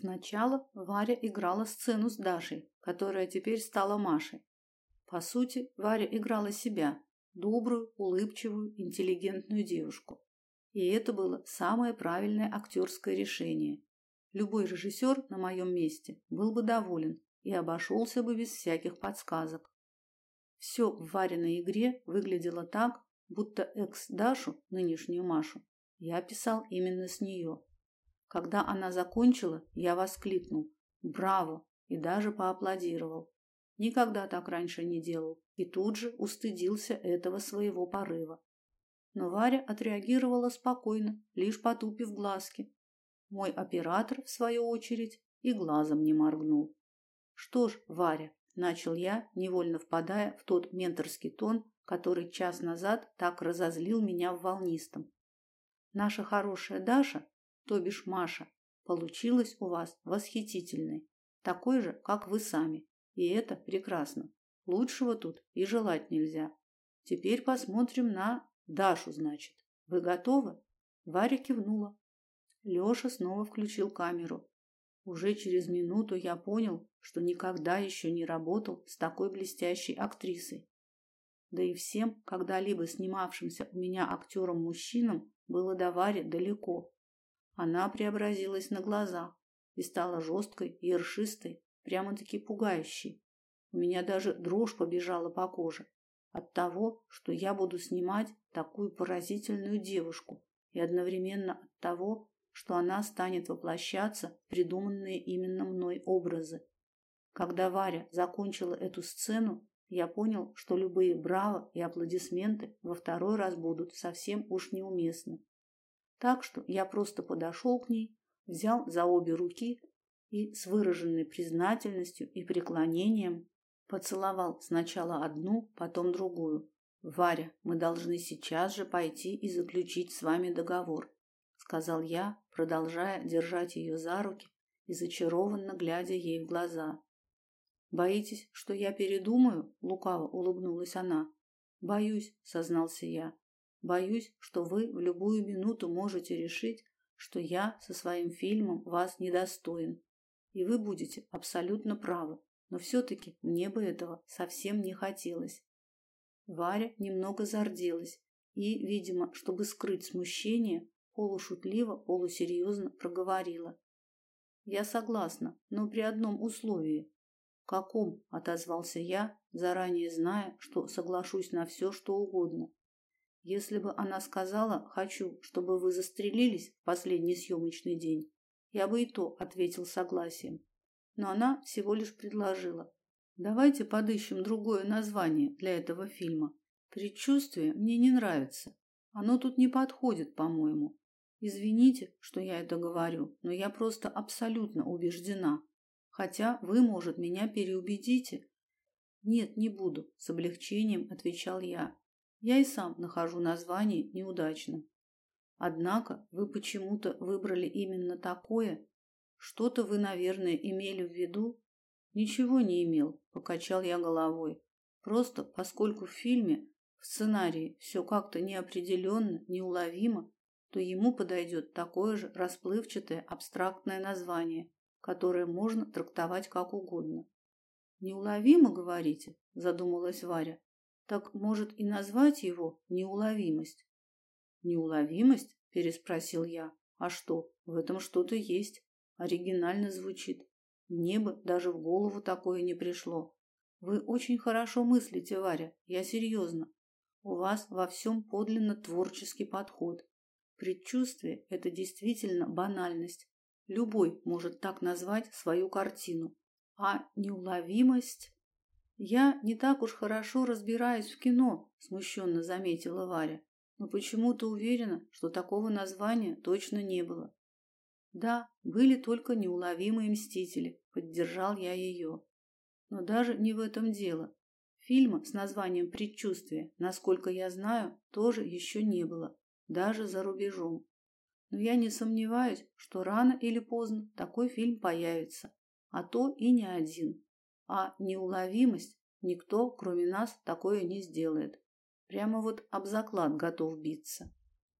Сначала Варя играла сцену с Дашей, которая теперь стала Машей. По сути, Варя играла себя, добрую, улыбчивую, интеллигентную девушку. И это было самое правильное актерское решение. Любой режиссер на моем месте был бы доволен и обошелся бы без всяких подсказок. Все в Вариной игре выглядело так, будто экс-Дашу, нынешнюю Машу, я писал именно с нее. Когда она закончила, я воскликнул «Браво!» и даже поаплодировал. Никогда так раньше не делал и тут же устыдился этого своего порыва. Но Варя отреагировала спокойно, лишь потупив глазки. Мой оператор, в свою очередь, и глазом не моргнул. Что ж, Варя, начал я, невольно впадая в тот менторский тон, который час назад так разозлил меня в волнистом. Наша хорошая Даша, то бишь Маша, получилась у вас восхитительной, такой же, как вы сами. И это прекрасно. Лучшего тут и желать нельзя. Теперь посмотрим на Дашу, значит. Вы готовы? Варя кивнула. Лёша снова включил камеру. Уже через минуту я понял, что никогда еще не работал с такой блестящей актрисой. Да и всем, когда-либо снимавшимся у меня актерам-мужчинам, было до Вари далеко. Она преобразилась на глазах и стала жесткой и ершистой, прямо-таки пугающей. У меня даже дрожь побежала по коже от того, что я буду снимать такую поразительную девушку, и одновременно от того, что она станет воплощаться в придуманные именно мной образы. Когда Варя закончила эту сцену, я понял, что любые браво и аплодисменты во второй раз будут совсем уж неуместны. Так что я просто подошел к ней, взял за обе руки и с выраженной признательностью и преклонением поцеловал сначала одну, потом другую. Варя, мы должны сейчас же пойти и заключить с вами договор, сказал я, продолжая держать ее за руки и зачарованно глядя ей в глаза. Боитесь, что я передумаю? лукаво улыбнулась она. Боюсь, сознался я. Боюсь, что вы в любую минуту можете решить, что я со своим фильмом вас недостоин. И вы будете абсолютно правы, но все таки мне бы этого совсем не хотелось. Варя немного зарделась и, видимо, чтобы скрыть смущение, полушутливо, полусерьезно проговорила: "Я согласна, но при одном условии каком?» – отозвался я, заранее зная, что соглашусь на все, что угодно. Если бы она сказала «хочу, чтобы вы застрелились в последний съемочный день», я бы и то ответил согласием. Но она всего лишь предложила «давайте подыщем другое название для этого фильма. Предчувствие мне не нравится. Оно тут не подходит, по-моему. Извините, что я это говорю, но я просто абсолютно убеждена, Хотя вы, может, меня переубедите. Нет, не буду, с облегчением отвечал я. Я и сам нахожу название неудачным. Однако вы почему-то выбрали именно такое. Что-то вы, наверное, имели в виду? Ничего не имел, покачал я головой. Просто поскольку в фильме, в сценарии все как-то неопределенно, неуловимо, то ему подойдет такое же расплывчатое абстрактное название которое можно трактовать как угодно. Неуловимо, говорите, задумалась Варя. Так, может, и назвать его неуловимость? Неуловимость? переспросил я. А что? В этом что-то есть. Оригинально звучит. Мне бы даже в голову такое не пришло. Вы очень хорошо мыслите, Варя. Я серьезно. У вас во всем подлинно творческий подход. Предчувствие это действительно банальность, Любой может так назвать свою картину. А неуловимость... Я не так уж хорошо разбираюсь в кино, смущенно заметила Варя, но почему-то уверена, что такого названия точно не было. Да, были только неуловимые мстители, поддержал я ее. Но даже не в этом дело. Фильма с названием Предчувствие, насколько я знаю, тоже еще не было, даже за рубежом но я не сомневаюсь, что рано или поздно такой фильм появится, а то и не один. А неуловимость никто, кроме нас, такое не сделает. Прямо вот об заклад готов биться.